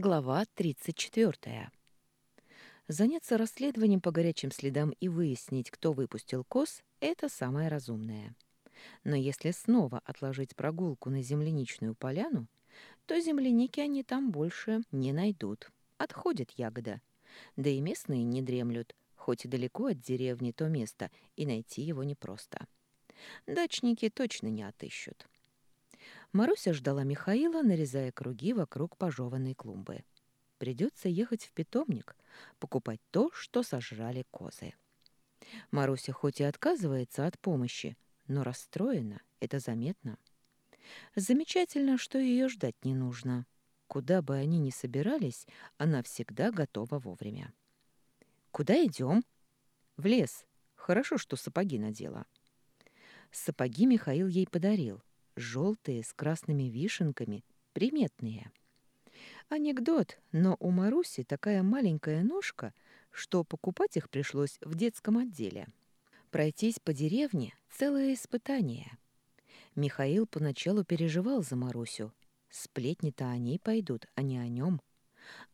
Глава 34. Заняться расследованием по горячим следам и выяснить, кто выпустил коз, это самое разумное. Но если снова отложить прогулку на земляничную поляну, то земляники они там больше не найдут. Отходит ягода. Да и местные не дремлют, хоть и далеко от деревни то место, и найти его непросто. Дачники точно не отыщут. Маруся ждала Михаила, нарезая круги вокруг пожеванной клумбы. Придется ехать в питомник, покупать то, что сожрали козы. Маруся хоть и отказывается от помощи, но расстроена, это заметно. Замечательно, что ее ждать не нужно. Куда бы они ни собирались, она всегда готова вовремя. «Куда идем?» «В лес. Хорошо, что сапоги надела». Сапоги Михаил ей подарил желтые с красными вишенками, приметные. Анекдот, но у Маруси такая маленькая ножка, что покупать их пришлось в детском отделе. Пройтись по деревне — целое испытание. Михаил поначалу переживал за Марусю. Сплетни-то о ней пойдут, а не о нем.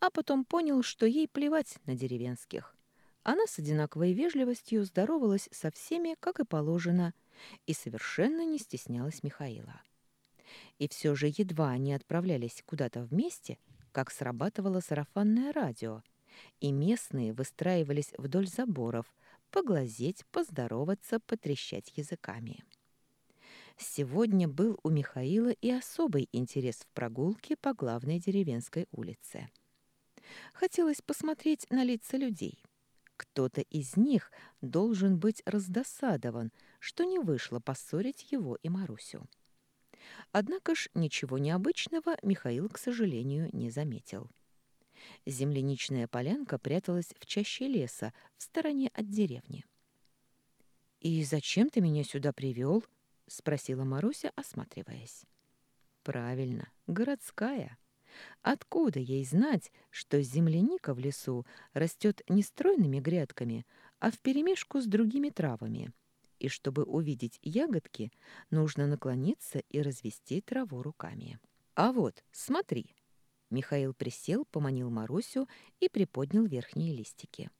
А потом понял, что ей плевать на деревенских. Она с одинаковой вежливостью здоровалась со всеми, как и положено, и совершенно не стеснялась Михаила. И все же едва они отправлялись куда-то вместе, как срабатывало сарафанное радио, и местные выстраивались вдоль заборов, поглазеть, поздороваться, потрещать языками. Сегодня был у Михаила и особый интерес в прогулке по главной деревенской улице. Хотелось посмотреть на лица людей. Кто-то из них должен быть раздосадован, что не вышло поссорить его и Марусю. Однако ж ничего необычного Михаил, к сожалению, не заметил. Земляничная полянка пряталась в чаще леса, в стороне от деревни. «И зачем ты меня сюда привел?» — спросила Маруся, осматриваясь. «Правильно, городская. Откуда ей знать, что земляника в лесу растет не стройными грядками, а вперемешку с другими травами?» и чтобы увидеть ягодки, нужно наклониться и развести траву руками. А вот, смотри. Михаил присел, поманил Марусю и приподнял верхние листики.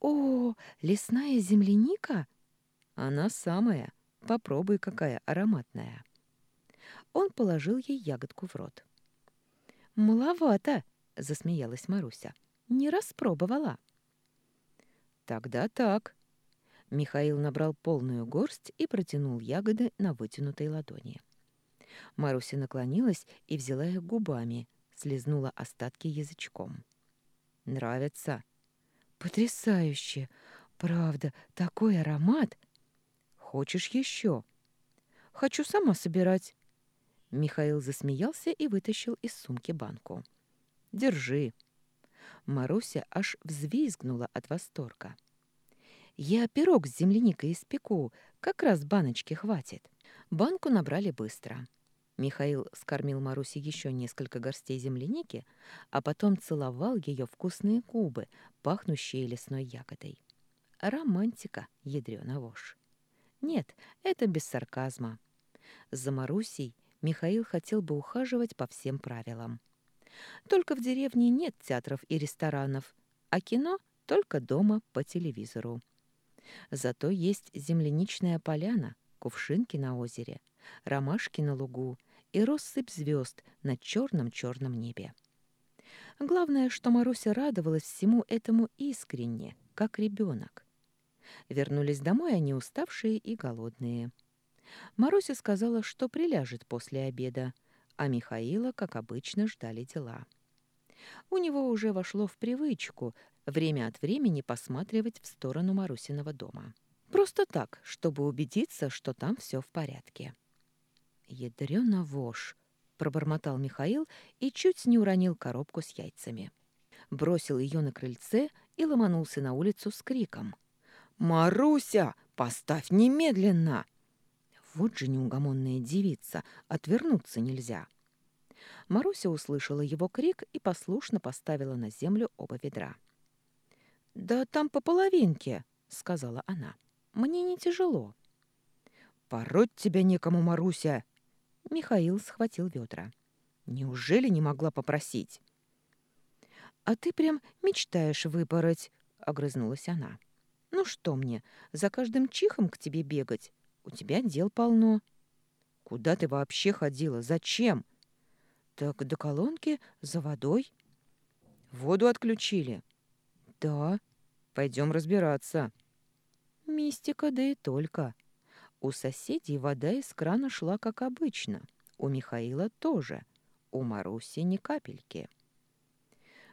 О, лесная земляника? Она самая. Попробуй, какая ароматная. Он положил ей ягодку в рот. «Маловато!» — засмеялась Маруся. «Не распробовала». «Тогда так», Михаил набрал полную горсть и протянул ягоды на вытянутой ладони. Маруся наклонилась и взяла их губами, слезнула остатки язычком. «Нравится?» «Потрясающе! Правда, такой аромат!» «Хочешь еще?» «Хочу сама собирать». Михаил засмеялся и вытащил из сумки банку. «Держи». Маруся аж взвизгнула от восторга. Я пирог с земляникой испеку, как раз баночки хватит. Банку набрали быстро. Михаил скормил Марусе еще несколько горстей земляники, а потом целовал ее вкусные губы, пахнущие лесной ягодой. Романтика, ядрёна вошь. Нет, это без сарказма. За Марусей Михаил хотел бы ухаживать по всем правилам. Только в деревне нет театров и ресторанов, а кино только дома по телевизору. Зато есть земляничная поляна, кувшинки на озере, ромашки на лугу и россыпь звезд на черном-черном небе. Главное, что Маруся радовалась всему этому искренне, как ребенок. Вернулись домой они уставшие и голодные. Маруся сказала, что приляжет после обеда, а Михаила, как обычно, ждали дела. У него уже вошло в привычку время от времени посматривать в сторону Марусиного дома. Просто так, чтобы убедиться, что там все в порядке. «Ядрёна вошь!» — пробормотал Михаил и чуть не уронил коробку с яйцами. Бросил ее на крыльце и ломанулся на улицу с криком. «Маруся, поставь немедленно!» Вот же неугомонная девица, отвернуться нельзя. Маруся услышала его крик и послушно поставила на землю оба ведра. «Да там по половинке», — сказала она. «Мне не тяжело». «Пороть тебя некому, Маруся!» Михаил схватил ведра. «Неужели не могла попросить?» «А ты прям мечтаешь выпороть», — огрызнулась она. «Ну что мне, за каждым чихом к тебе бегать? У тебя дел полно». «Куда ты вообще ходила? Зачем?» «Так до колонки за водой». «Воду отключили?» «Да». «Пойдем разбираться». Мистика, да и только. У соседей вода из крана шла, как обычно. У Михаила тоже. У Маруси ни капельки.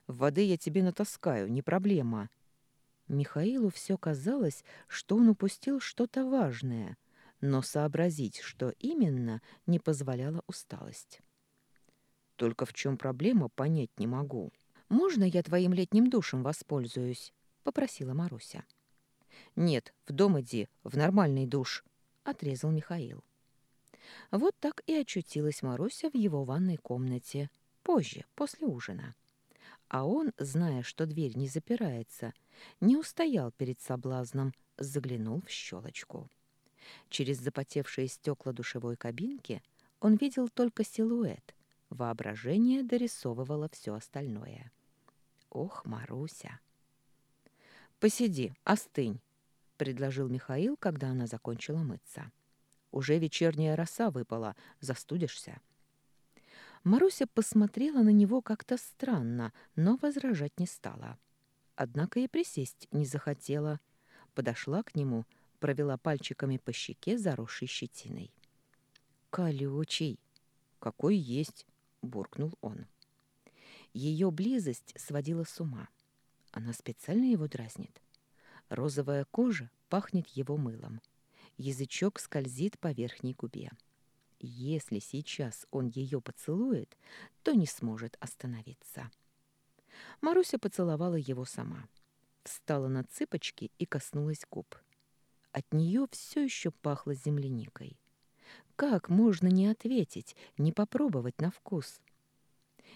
«Воды я тебе натаскаю, не проблема». Михаилу все казалось, что он упустил что-то важное, но сообразить, что именно, не позволяла усталость. «Только в чем проблема, понять не могу». «Можно я твоим летним душем воспользуюсь?» — попросила Маруся. «Нет, в дом иди, в нормальный душ», — отрезал Михаил. Вот так и очутилась Маруся в его ванной комнате, позже, после ужина. А он, зная, что дверь не запирается, не устоял перед соблазном, заглянул в щелочку. Через запотевшие стекла душевой кабинки он видел только силуэт. Воображение дорисовывало все остальное. Ох, Маруся! «Посиди, остынь», — предложил Михаил, когда она закончила мыться. «Уже вечерняя роса выпала, застудишься». Маруся посмотрела на него как-то странно, но возражать не стала. Однако и присесть не захотела. Подошла к нему, провела пальчиками по щеке, заросшей щетиной. «Колючий!» «Какой есть!» — буркнул он. Ее близость сводила с ума. Она специально его дразнит. Розовая кожа пахнет его мылом. Язычок скользит по верхней губе. Если сейчас он ее поцелует, то не сможет остановиться. Маруся поцеловала его сама. Встала на цыпочки и коснулась губ. От нее все еще пахло земляникой. Как можно не ответить, не попробовать на вкус?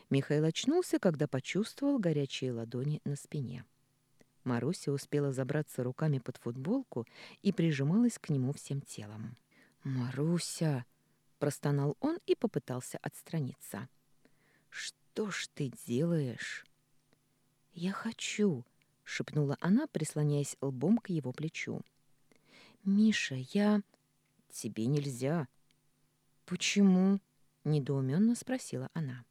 Михаил очнулся, когда почувствовал горячие ладони на спине. Маруся успела забраться руками под футболку и прижималась к нему всем телом. «Маруся!» Простонал он и попытался отстраниться. «Что ж ты делаешь?» «Я хочу», — шепнула она, прислоняясь лбом к его плечу. «Миша, я...» «Тебе нельзя». «Почему?» — недоуменно спросила она.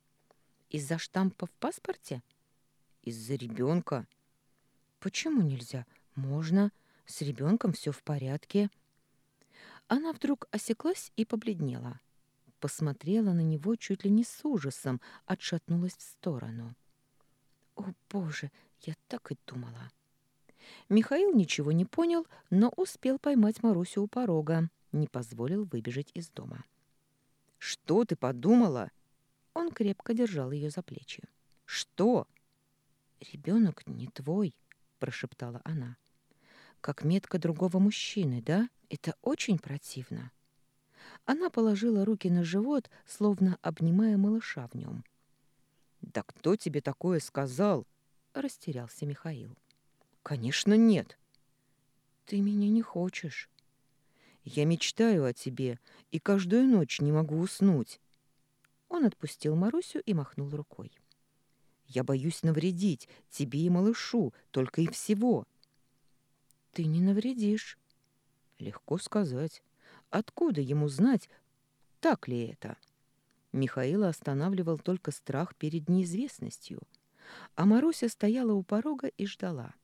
«Из-за штампа в паспорте?» «Из-за ребенка». «Почему нельзя? Можно. С ребенком все в порядке». Она вдруг осеклась и побледнела. Посмотрела на него чуть ли не с ужасом, отшатнулась в сторону. «О, Боже, я так и думала!» Михаил ничего не понял, но успел поймать Марусю у порога, не позволил выбежать из дома. «Что ты подумала?» Он крепко держал ее за плечи. «Что?» «Ребенок не твой», — прошептала она. «Как метка другого мужчины, да?» Это очень противно. Она положила руки на живот, словно обнимая малыша в нем. «Да кто тебе такое сказал?» — растерялся Михаил. «Конечно, нет». «Ты меня не хочешь». «Я мечтаю о тебе и каждую ночь не могу уснуть». Он отпустил Марусю и махнул рукой. «Я боюсь навредить тебе и малышу, только и всего». «Ты не навредишь». Легко сказать. Откуда ему знать, так ли это? Михаила останавливал только страх перед неизвестностью. А Маруся стояла у порога и ждала.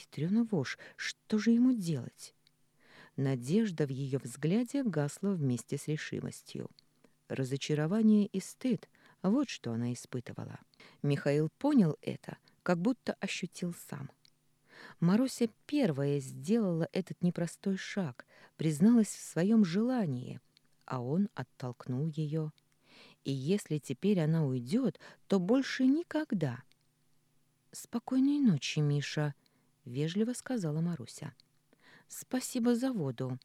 Ядрёна вошь, что же ему делать? Надежда в ее взгляде гасла вместе с решимостью. Разочарование и стыд — вот что она испытывала. Михаил понял это, как будто ощутил сам. Маруся первая сделала этот непростой шаг, призналась в своем желании, а он оттолкнул ее. И если теперь она уйдет, то больше никогда. «Спокойной ночи, Миша», — вежливо сказала Маруся. «Спасибо за воду».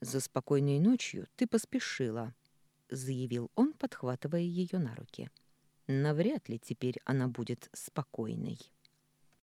«За спокойной ночью ты поспешила», — заявил он, подхватывая ее на руки. «Навряд ли теперь она будет спокойной».